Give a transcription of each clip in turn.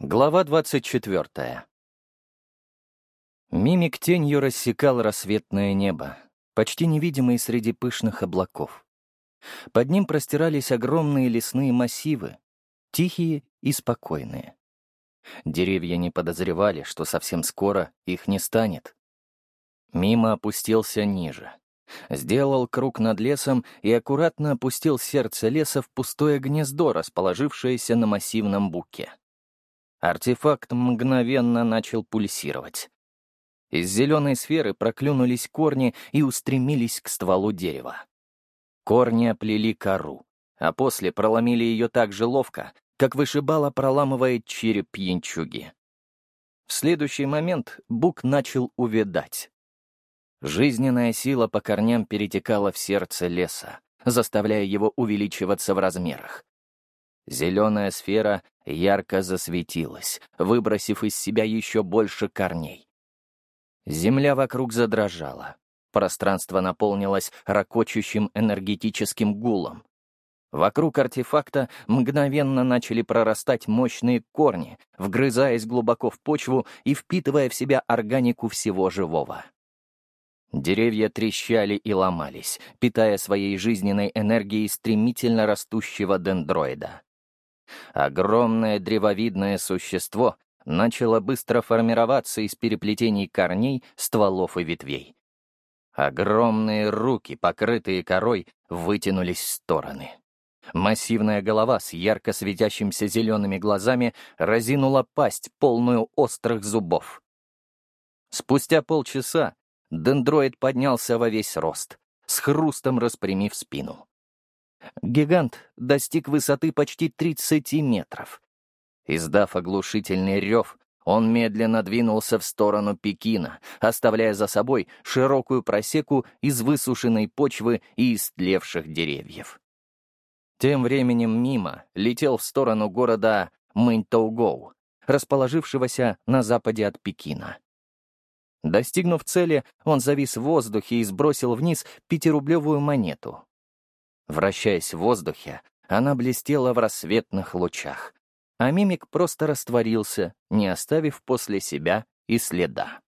Глава 24. Мимик тенью рассекал рассветное небо, почти невидимый среди пышных облаков. Под ним простирались огромные лесные массивы, тихие и спокойные. Деревья не подозревали, что совсем скоро их не станет. Мимо опустился ниже. Сделал круг над лесом и аккуратно опустил сердце леса в пустое гнездо, расположившееся на массивном буке. Артефакт мгновенно начал пульсировать. Из зеленой сферы проклюнулись корни и устремились к стволу дерева. Корни оплели кору, а после проломили ее так же ловко, как вышибала проламывает череп пьянчуги. В следующий момент бук начал увядать. Жизненная сила по корням перетекала в сердце леса, заставляя его увеличиваться в размерах. Зеленая сфера ярко засветилась, выбросив из себя еще больше корней. Земля вокруг задрожала. Пространство наполнилось ракочущим энергетическим гулом. Вокруг артефакта мгновенно начали прорастать мощные корни, вгрызаясь глубоко в почву и впитывая в себя органику всего живого. Деревья трещали и ломались, питая своей жизненной энергией стремительно растущего дендроида. Огромное древовидное существо начало быстро формироваться из переплетений корней, стволов и ветвей. Огромные руки, покрытые корой, вытянулись в стороны. Массивная голова с ярко светящимся зелеными глазами разинула пасть, полную острых зубов. Спустя полчаса дендроид поднялся во весь рост, с хрустом распрямив спину. Гигант достиг высоты почти 30 метров. Издав оглушительный рев, он медленно двинулся в сторону Пекина, оставляя за собой широкую просеку из высушенной почвы и истлевших деревьев. Тем временем мимо летел в сторону города Мэньтоугоу, расположившегося на западе от Пекина. Достигнув цели, он завис в воздухе и сбросил вниз пятирублевую монету. Вращаясь в воздухе, она блестела в рассветных лучах, а мимик просто растворился, не оставив после себя и следа.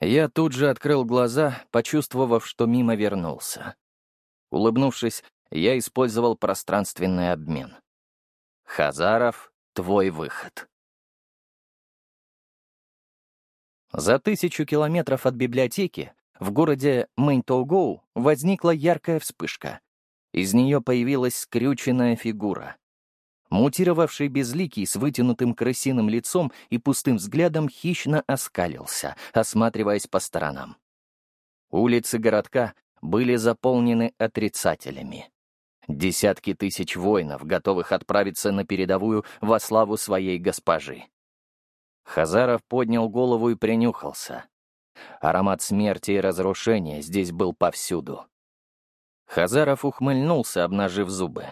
Я тут же открыл глаза, почувствовав, что мимо вернулся. Улыбнувшись, я использовал пространственный обмен. «Хазаров, твой выход». За тысячу километров от библиотеки в городе Мэньтоугоу возникла яркая вспышка. Из нее появилась скрюченная фигура. Мутировавший безликий с вытянутым крысиным лицом и пустым взглядом хищно оскалился, осматриваясь по сторонам. Улицы городка были заполнены отрицателями. Десятки тысяч воинов, готовых отправиться на передовую во славу своей госпожи. Хазаров поднял голову и принюхался. Аромат смерти и разрушения здесь был повсюду. Хазаров ухмыльнулся, обнажив зубы.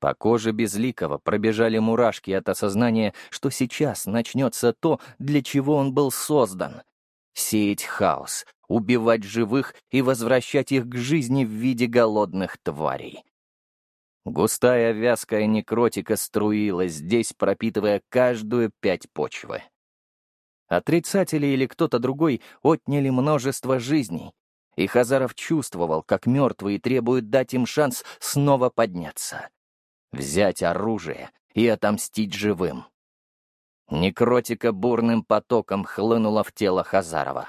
По коже Безликого пробежали мурашки от осознания, что сейчас начнется то, для чего он был создан. Сеять хаос, убивать живых и возвращать их к жизни в виде голодных тварей. Густая вязкая некротика струилась здесь, пропитывая каждую пять почвы. Отрицатели или кто-то другой отняли множество жизней, и Хазаров чувствовал, как мертвые требуют дать им шанс снова подняться. Взять оружие и отомстить живым. Некротика бурным потоком хлынула в тело Хазарова.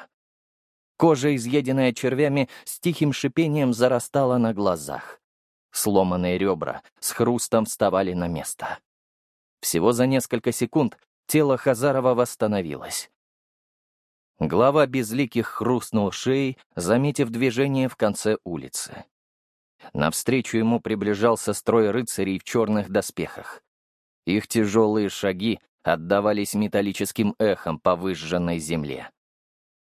Кожа, изъеденная червями, с тихим шипением зарастала на глазах. Сломанные ребра с хрустом вставали на место. Всего за несколько секунд тело Хазарова восстановилось. Глава безликих хрустнул шеей, заметив движение в конце улицы. Навстречу ему приближался строй рыцарей в черных доспехах. Их тяжелые шаги отдавались металлическим эхом по выжженной земле.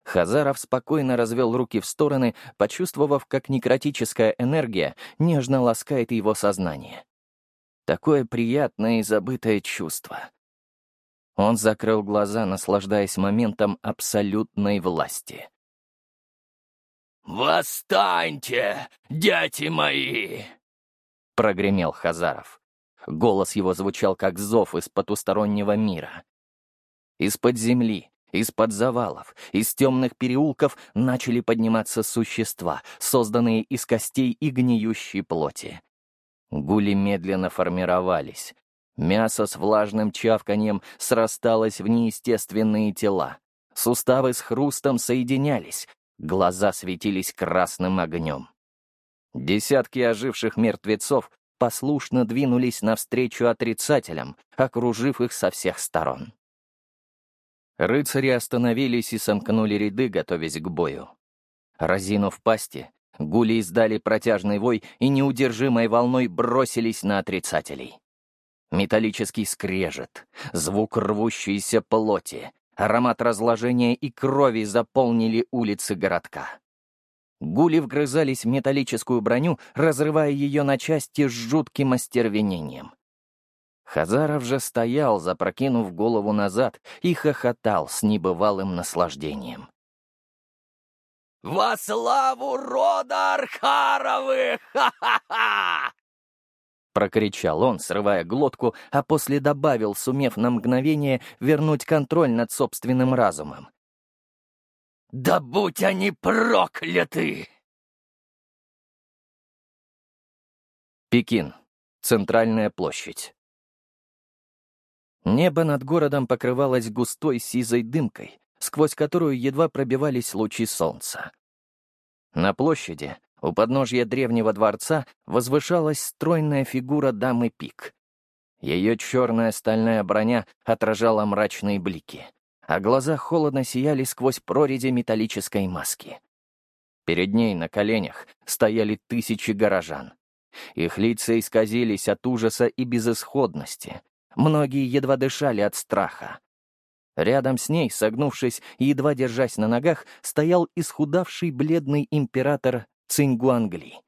Хазаров спокойно развел руки в стороны, почувствовав, как некротическая энергия нежно ласкает его сознание. Такое приятное и забытое чувство. Он закрыл глаза, наслаждаясь моментом абсолютной власти. «Восстаньте, дети мои!» — прогремел Хазаров. Голос его звучал как зов из потустороннего мира. Из-под земли, из-под завалов, из темных переулков начали подниматься существа, созданные из костей и гниющей плоти. Гули медленно формировались. Мясо с влажным чавканьем срасталось в неестественные тела. Суставы с хрустом соединялись, глаза светились красным огнем. Десятки оживших мертвецов послушно двинулись навстречу отрицателям, окружив их со всех сторон. Рыцари остановились и сомкнули ряды, готовясь к бою. Разинув пасти, гули издали протяжный вой и неудержимой волной бросились на отрицателей. Металлический скрежет, звук рвущейся плоти, аромат разложения и крови заполнили улицы городка. Гули вгрызались в металлическую броню, разрывая ее на части с жутким остервенением. Хазаров же стоял, запрокинув голову назад, и хохотал с небывалым наслаждением. «Во славу рода Архаровых! Ха-ха-ха!» Прокричал он, срывая глотку, а после добавил, сумев на мгновение вернуть контроль над собственным разумом. Да будь они прокляты! Пекин. Центральная площадь. Небо над городом покрывалось густой сизой дымкой, сквозь которую едва пробивались лучи солнца. На площади, у подножья древнего дворца, возвышалась стройная фигура дамы Пик. Ее черная стальная броня отражала мрачные блики а глаза холодно сияли сквозь прорези металлической маски. Перед ней на коленях стояли тысячи горожан. Их лица исказились от ужаса и безысходности. Многие едва дышали от страха. Рядом с ней, согнувшись и едва держась на ногах, стоял исхудавший бледный император Цингуангли.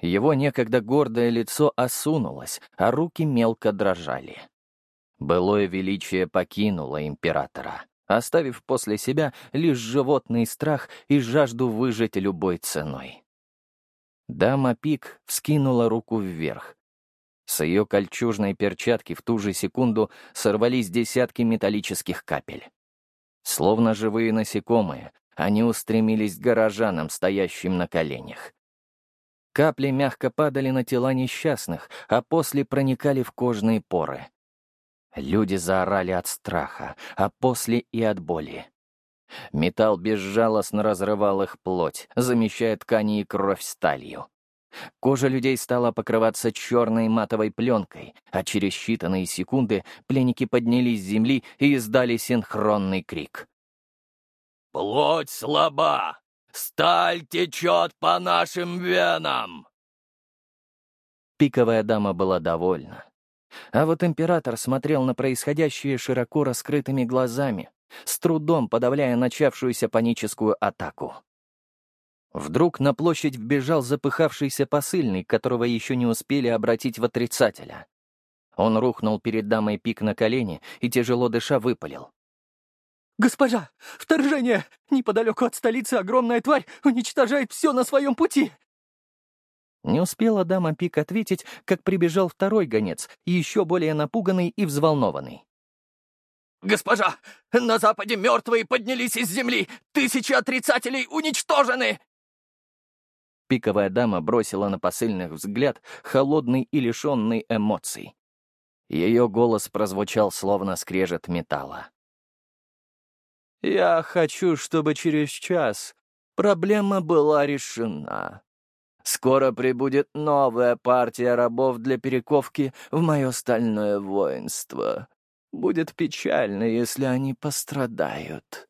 Его некогда гордое лицо осунулось, а руки мелко дрожали. Былое величие покинуло императора, оставив после себя лишь животный страх и жажду выжить любой ценой. Дама Пик вскинула руку вверх. С ее кольчужной перчатки в ту же секунду сорвались десятки металлических капель. Словно живые насекомые, они устремились к горожанам, стоящим на коленях. Капли мягко падали на тела несчастных, а после проникали в кожные поры. Люди заорали от страха, а после и от боли. Металл безжалостно разрывал их плоть, замещая ткани и кровь сталью. Кожа людей стала покрываться черной матовой пленкой, а через считанные секунды пленники поднялись с земли и издали синхронный крик. «Плоть слаба! Сталь течет по нашим венам!» Пиковая дама была довольна. А вот император смотрел на происходящее широко раскрытыми глазами, с трудом подавляя начавшуюся паническую атаку. Вдруг на площадь вбежал запыхавшийся посыльный, которого еще не успели обратить в отрицателя. Он рухнул перед дамой пик на колени и, тяжело дыша, выпалил. «Госпожа! Вторжение! Неподалеку от столицы огромная тварь уничтожает все на своем пути! Не успела дама Пик ответить, как прибежал второй гонец, еще более напуганный и взволнованный. «Госпожа, на западе мертвые поднялись из земли! Тысячи отрицателей уничтожены!» Пиковая дама бросила на посыльных взгляд, холодный и лишенный эмоций. Ее голос прозвучал, словно скрежет металла. «Я хочу, чтобы через час проблема была решена. Скоро прибудет новая партия рабов для перековки в мое стальное воинство. Будет печально, если они пострадают».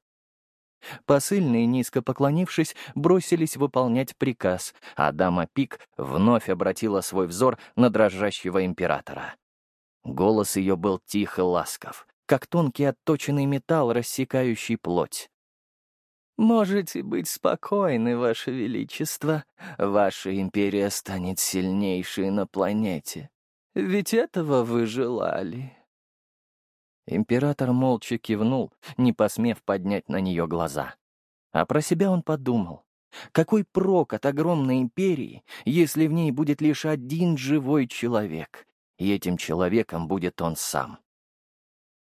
Посыльные, низко поклонившись, бросились выполнять приказ, а дама Пик вновь обратила свой взор на дрожащего императора. Голос ее был тихо ласков, как тонкий отточенный металл, рассекающий плоть. «Можете быть спокойны, Ваше Величество. Ваша империя станет сильнейшей на планете. Ведь этого вы желали». Император молча кивнул, не посмев поднять на нее глаза. А про себя он подумал. Какой прок от огромной империи, если в ней будет лишь один живой человек? и этим человеком будет он сам.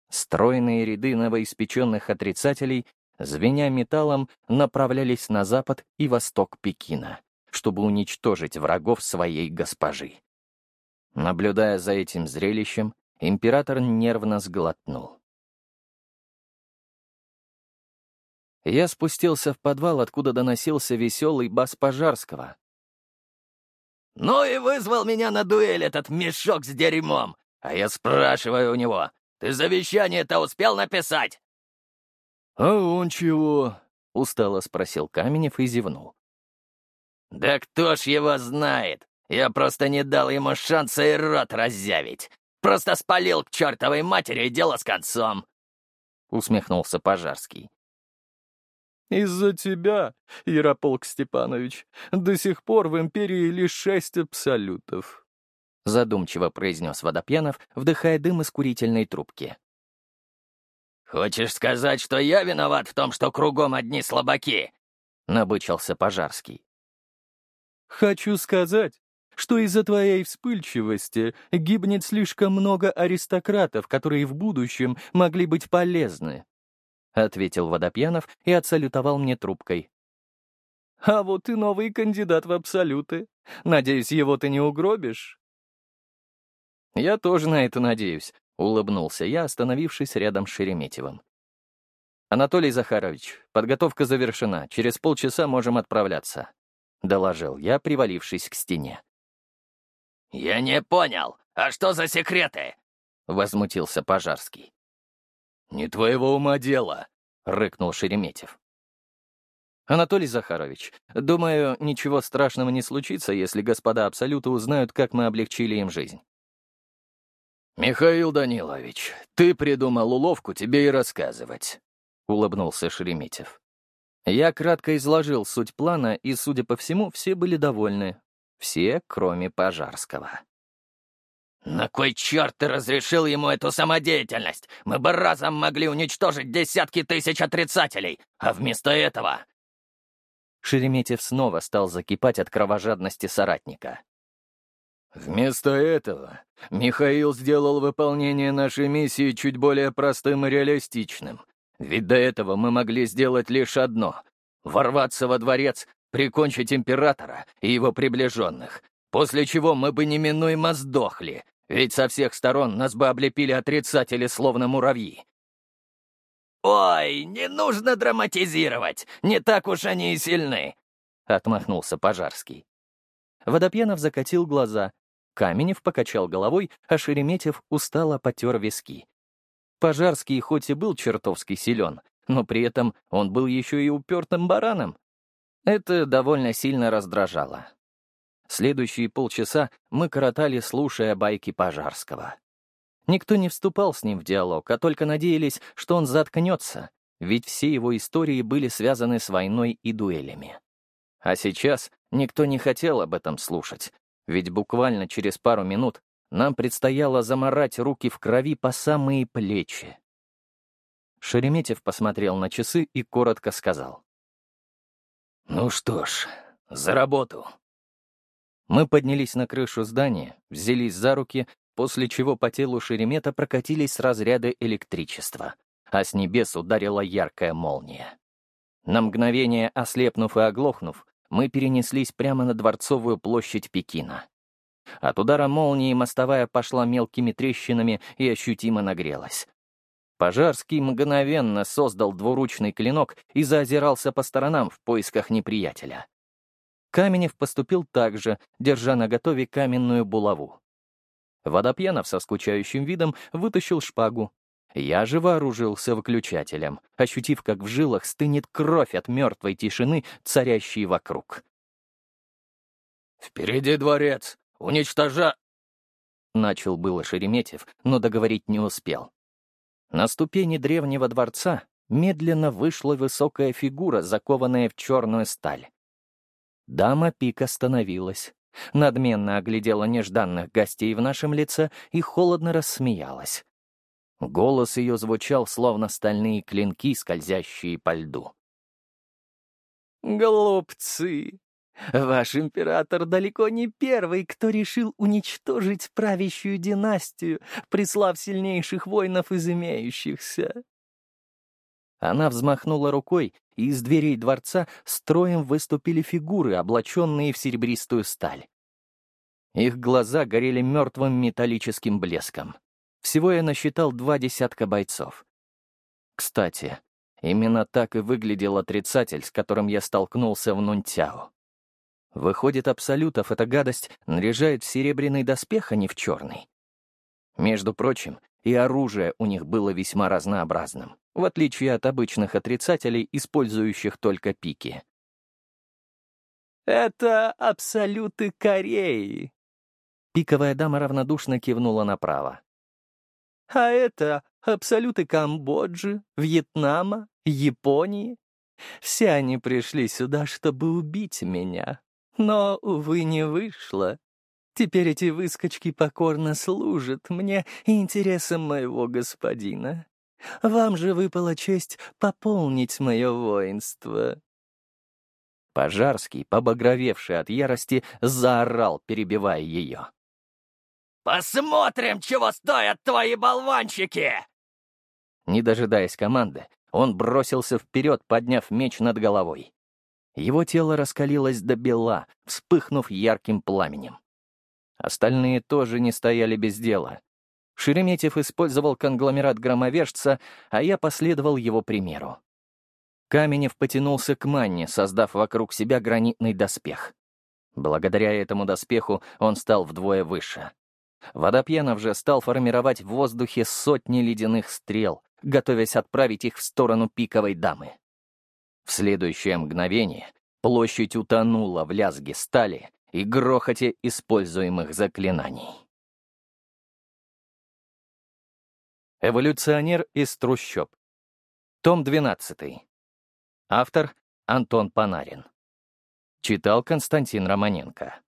Стройные ряды новоиспеченных отрицателей, звеня металлом, направлялись на запад и восток Пекина, чтобы уничтожить врагов своей госпожи. Наблюдая за этим зрелищем, император нервно сглотнул. Я спустился в подвал, откуда доносился веселый бас Пожарского. «Ну и вызвал меня на дуэль этот мешок с дерьмом, а я спрашиваю у него, ты завещание-то успел написать?» «А он чего?» — устало спросил Каменев и зевнул. «Да кто ж его знает? Я просто не дал ему шанса и рот разъявить. Просто спалил к чертовой матери и дело с концом!» — усмехнулся Пожарский. «Из-за тебя, Ярополк Степанович, до сих пор в империи лишь шесть абсолютов», — задумчиво произнес Водопьянов, вдыхая дым из курительной трубки. «Хочешь сказать, что я виноват в том, что кругом одни слабаки?» — набычился Пожарский. «Хочу сказать, что из-за твоей вспыльчивости гибнет слишком много аристократов, которые в будущем могли быть полезны», — ответил Водопьянов и отсалютовал мне трубкой. «А вот и новый кандидат в абсолюты. Надеюсь, его ты не угробишь?» «Я тоже на это надеюсь», — улыбнулся я, остановившись рядом с Шереметьевым. «Анатолий Захарович, подготовка завершена. Через полчаса можем отправляться», — доложил я, привалившись к стене. «Я не понял. А что за секреты?» — возмутился Пожарский. «Не твоего ума дело», — рыкнул Шереметьев. «Анатолий Захарович, думаю, ничего страшного не случится, если господа Абсолюты узнают, как мы облегчили им жизнь». «Михаил Данилович, ты придумал уловку, тебе и рассказывать», — улыбнулся Шереметьев. Я кратко изложил суть плана, и, судя по всему, все были довольны, все, кроме Пожарского. «На кой черт ты разрешил ему эту самодеятельность? Мы бы разом могли уничтожить десятки тысяч отрицателей, а вместо этого...» Шереметьев снова стал закипать от кровожадности соратника. «Вместо этого Михаил сделал выполнение нашей миссии чуть более простым и реалистичным. Ведь до этого мы могли сделать лишь одно — ворваться во дворец прикончить императора и его приближенных, после чего мы бы неминуемо сдохли, ведь со всех сторон нас бы облепили отрицатели, словно муравьи. «Ой, не нужно драматизировать, не так уж они и сильны», — отмахнулся Пожарский. Водопьянов закатил глаза, Каменев покачал головой, а Шереметьев устало потер виски. Пожарский хоть и был чертовски силен, но при этом он был еще и упертым бараном, это довольно сильно раздражало. Следующие полчаса мы коротали, слушая байки Пожарского. Никто не вступал с ним в диалог, а только надеялись, что он заткнется, ведь все его истории были связаны с войной и дуэлями. А сейчас никто не хотел об этом слушать, ведь буквально через пару минут нам предстояло заморать руки в крови по самые плечи. Шереметьев посмотрел на часы и коротко сказал. «Ну что ж, за работу!» Мы поднялись на крышу здания, взялись за руки, после чего по телу Шеремета прокатились разряды электричества, а с небес ударила яркая молния. На мгновение ослепнув и оглохнув, мы перенеслись прямо на Дворцовую площадь Пекина. От удара молнии мостовая пошла мелкими трещинами и ощутимо нагрелась. Пожарский мгновенно создал двуручный клинок и заозирался по сторонам в поисках неприятеля. Каменев поступил так же, держа наготове каменную булаву. Водопьянов со скучающим видом вытащил шпагу. Я же вооружился выключателем, ощутив, как в жилах стынет кровь от мертвой тишины, царящей вокруг. «Впереди дворец! Уничтожа...» Начал было Шереметьев, но договорить не успел. На ступени древнего дворца медленно вышла высокая фигура, закованная в черную сталь. Дама Пик остановилась, надменно оглядела нежданных гостей в нашем лице и холодно рассмеялась. Голос ее звучал, словно стальные клинки, скользящие по льду. «Голубцы, Ваш император далеко не первый, кто решил уничтожить правящую династию, прислав сильнейших воинов из имеющихся. Она взмахнула рукой, и из дверей дворца строем выступили фигуры, облаченные в серебристую сталь. Их глаза горели мертвым металлическим блеском. Всего я насчитал два десятка бойцов. Кстати, именно так и выглядел отрицатель, с которым я столкнулся в Нунтяо. Выходит, Абсолютов эта гадость наряжает в серебряный доспех, а не в черный. Между прочим, и оружие у них было весьма разнообразным, в отличие от обычных отрицателей, использующих только пики. «Это абсолюты Кореи!» Пиковая дама равнодушно кивнула направо. «А это абсолюты Камбоджи, Вьетнама, Японии. Все они пришли сюда, чтобы убить меня. Но, увы, не вышло. Теперь эти выскочки покорно служат мне и интересам моего господина. Вам же выпала честь пополнить мое воинство». Пожарский, побагровевший от ярости, заорал, перебивая ее. «Посмотрим, чего стоят твои болванчики!» Не дожидаясь команды, он бросился вперед, подняв меч над головой. Его тело раскалилось до бела, вспыхнув ярким пламенем. Остальные тоже не стояли без дела. Шереметьев использовал конгломерат громовержца, а я последовал его примеру. Каменев потянулся к манне, создав вокруг себя гранитный доспех. Благодаря этому доспеху он стал вдвое выше. Водопьянов же стал формировать в воздухе сотни ледяных стрел, готовясь отправить их в сторону пиковой дамы. В следующее мгновение площадь утонула в лязге стали и грохоте используемых заклинаний. Эволюционер из трущоб. Том 12. Автор Антон Панарин. Читал Константин Романенко.